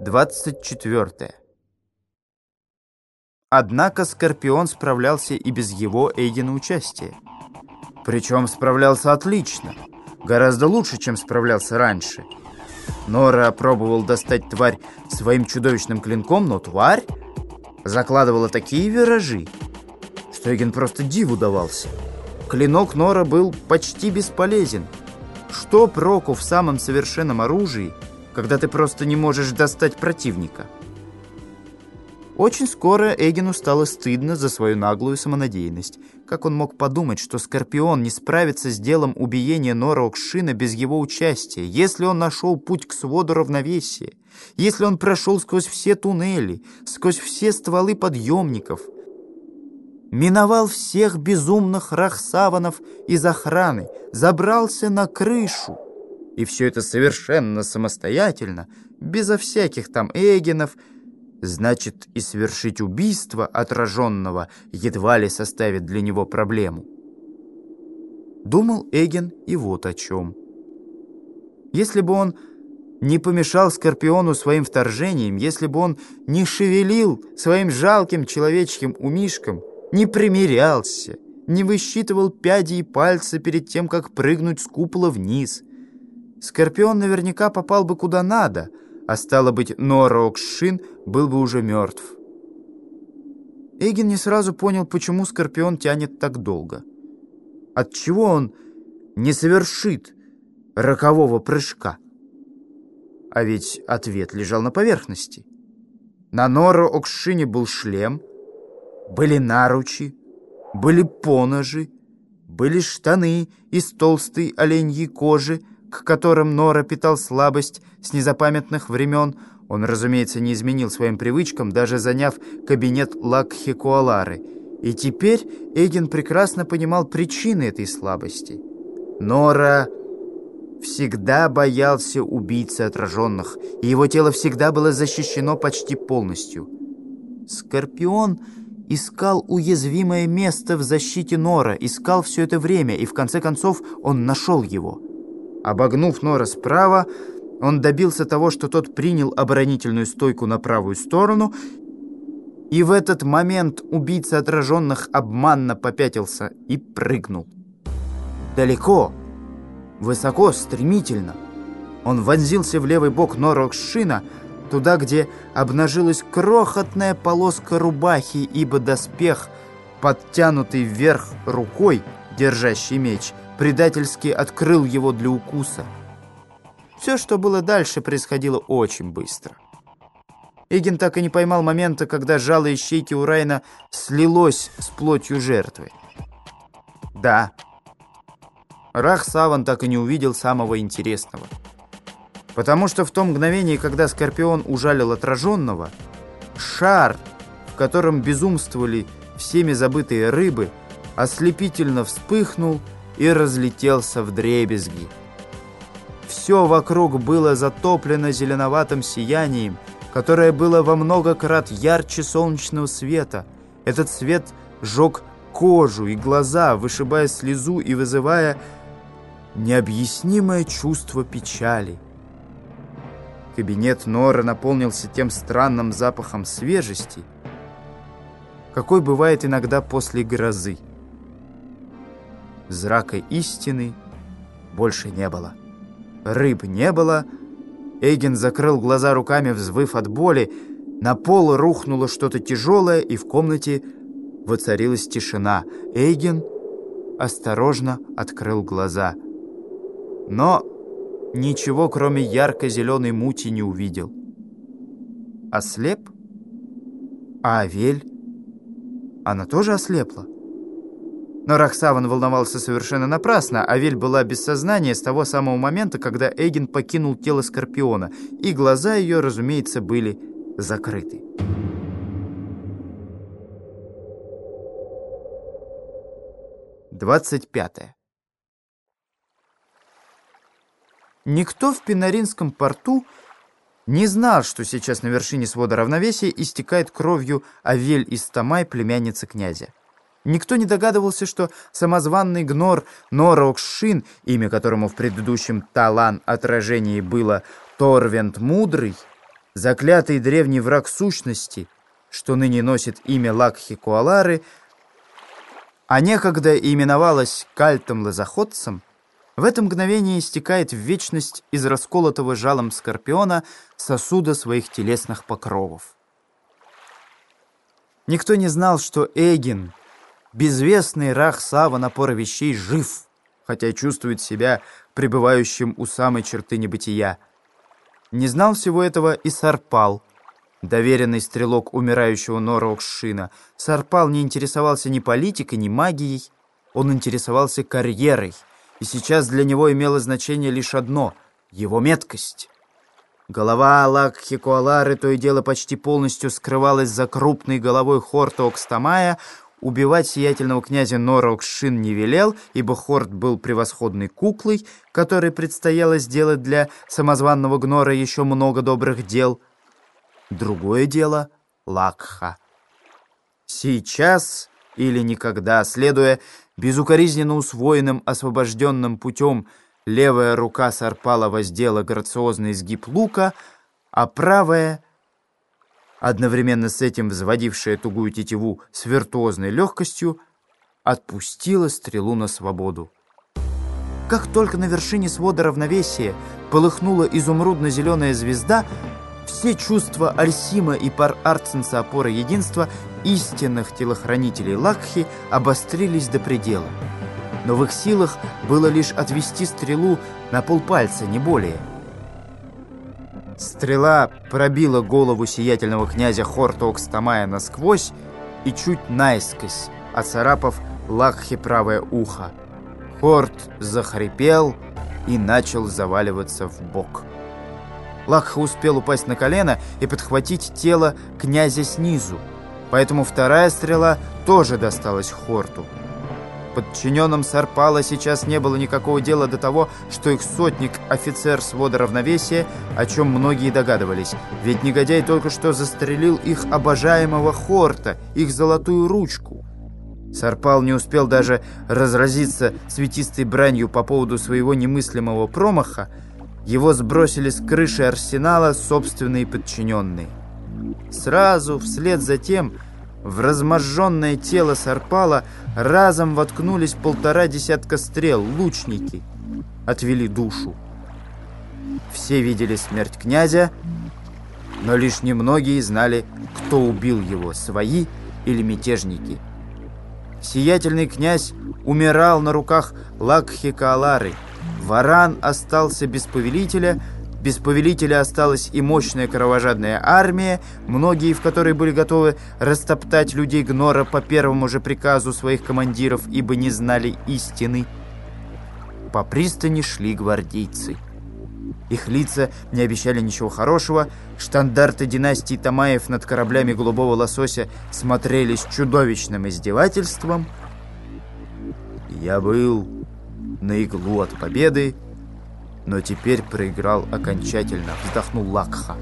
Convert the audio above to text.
24. Однако Скорпион справлялся и без его Эйгена участия. Причем справлялся отлично, гораздо лучше, чем справлялся раньше. Нора пробовал достать тварь своим чудовищным клинком, но тварь закладывала такие виражи, что Эйген просто диву давался. Клинок Нора был почти бесполезен. Что проку в самом совершенном оружии – когда ты просто не можешь достать противника. Очень скоро Эгину стало стыдно за свою наглую самонадеянность. Как он мог подумать, что Скорпион не справится с делом убиения Нора Окшина без его участия, если он нашел путь к своду равновесия, если он прошел сквозь все туннели, сквозь все стволы подъемников, миновал всех безумных рахсаванов из охраны, забрался на крышу, и все это совершенно самостоятельно, безо всяких там эгенов, значит и совершить убийство отраженного едва ли составит для него проблему. Думал Эген и вот о чем. Если бы он не помешал Скорпиону своим вторжением, если бы он не шевелил своим жалким человеческим умишком, не примирялся, не высчитывал пяди и пальцы перед тем, как прыгнуть с купола вниз, Скорпион наверняка попал бы куда надо, а стало быть, Норокшин был бы уже мертв. Эгин не сразу понял, почему Скорпион тянет так долго. Отчего он не совершит рокового прыжка? А ведь ответ лежал на поверхности. На Норо Окшине был шлем, были наручи, были поножи, были штаны из толстой оленьей кожи, к которым Нора питал слабость с незапамятных времен, он, разумеется, не изменил своим привычкам, даже заняв кабинет Лакхи Куалары. И теперь Эгин прекрасно понимал причины этой слабости. Нора всегда боялся убийцы отраженных, и его тело всегда было защищено почти полностью. Скорпион искал уязвимое место в защите Нора, искал все это время, и в конце концов он нашел его – Обогнув Нора справа, он добился того, что тот принял оборонительную стойку на правую сторону, и в этот момент убийца отраженных обманно попятился и прыгнул. Далеко, высоко, стремительно. Он вонзился в левый бок Норокшина, туда, где обнажилась крохотная полоска рубахи, ибо доспех, подтянутый вверх рукой, держащий меч — предательски открыл его для укуса. Все, что было дальше, происходило очень быстро. Игин так и не поймал момента, когда жало ищейки у Райна слилось с плотью жертвы. Да, Рах Саван так и не увидел самого интересного. Потому что в том мгновении, когда Скорпион ужалил отраженного, шар, в котором безумствовали всеми забытые рыбы, ослепительно вспыхнул и разлетелся в дребезги. Все вокруг было затоплено зеленоватым сиянием, которое было во много крат ярче солнечного света. Этот свет жег кожу и глаза, вышибая слезу и вызывая необъяснимое чувство печали. Кабинет Нора наполнился тем странным запахом свежести, какой бывает иногда после грозы. Зрака истины больше не было. Рыб не было. Эйген закрыл глаза руками, взвыв от боли. На пол рухнуло что-то тяжелое, и в комнате воцарилась тишина. Эйген осторожно открыл глаза. Но ничего, кроме ярко-зеленой мути, не увидел. Ослеп? А Авель? Она тоже ослепла? Но Рахсаван волновался совершенно напрасно, а Вель была без сознания с того самого момента, когда Эгин покинул тело Скорпиона, и глаза ее, разумеется, были закрыты. Двадцать пятое. Никто в Пинаринском порту не знал, что сейчас на вершине свода равновесия истекает кровью Авель из Тамай, племянница князя. Никто не догадывался, что самозванный гнор Норокшин, имя которому в предыдущем Талан отражении было Торвент Мудрый, заклятый древний враг сущности, что ныне носит имя Лакхи-Куалары, а некогда именовалась кальтом-лазоходцем, в это мгновение истекает в вечность из расколотого жалом скорпиона сосуда своих телесных покровов. Никто не знал, что Эгин, безвестный рах Сава напора вещей, жив, хотя чувствует себя пребывающим у самой черты небытия. Не знал всего этого и Сарпал, доверенный стрелок умирающего Норокшина. Сарпал не интересовался ни политикой, ни магией, он интересовался карьерой, и сейчас для него имело значение лишь одно — его меткость. Голова Лакхикуалары то и дело почти полностью скрывалась за крупной головой Хорта Окстамая, Убивать сиятельного князя Норокшин не велел, ибо Хорт был превосходной куклой, которой предстояло сделать для самозванного Гнора еще много добрых дел. Другое дело — Лакха. Сейчас или никогда, следуя безукоризненно усвоенным освобожденным путем, левая рука Сарпала воздела грациозный изгиб лука, а правая — одновременно с этим взводившая тугую тетиву с виртуозной легкостью, отпустила стрелу на свободу. Как только на вершине свода равновесия полыхнула изумрудно-зеленая звезда, все чувства Альсима и пар Арценса опоры единства истинных телохранителей Лакхи обострились до предела. Но в их силах было лишь отвести стрелу на полпальца, не более – Стрела пробила голову сиятельного князя Хортокстамая насквозь и чуть наискось, оцарапав Лакхи правое ухо. Хорт захрипел и начал заваливаться в бок. Лакха успел упасть на колено и подхватить тело князя снизу, поэтому вторая стрела тоже досталась Хорту. Подчиненным Сарпала сейчас не было никакого дела до того, что их сотник – офицер свода равновесия, о чем многие догадывались. Ведь негодяй только что застрелил их обожаемого Хорта, их золотую ручку. Сарпал не успел даже разразиться цветистой бранью по поводу своего немыслимого промаха, его сбросили с крыши арсенала собственные подчиненные. Сразу, вслед за тем, в разможженное тело Сарпала разом воткнулись полтора десятка стрел, лучники. Отвели душу. Все видели смерть князя, но лишь немногие знали, кто убил его, свои или мятежники. Сиятельный князь умирал на руках Лакхи Каалары. Варан остался без повелителя — без повелителя осталась и мощная кровожадная армия, многие в которой были готовы растоптать людей Гнора по первому же приказу своих командиров, ибо не знали истины. По пристани шли гвардейцы. Их лица не обещали ничего хорошего, штандарты династии Тамаев над кораблями голубого лосося смотрелись чудовищным издевательством. Я был на иглу от победы, но теперь проиграл окончательно, вздохнул Лакха.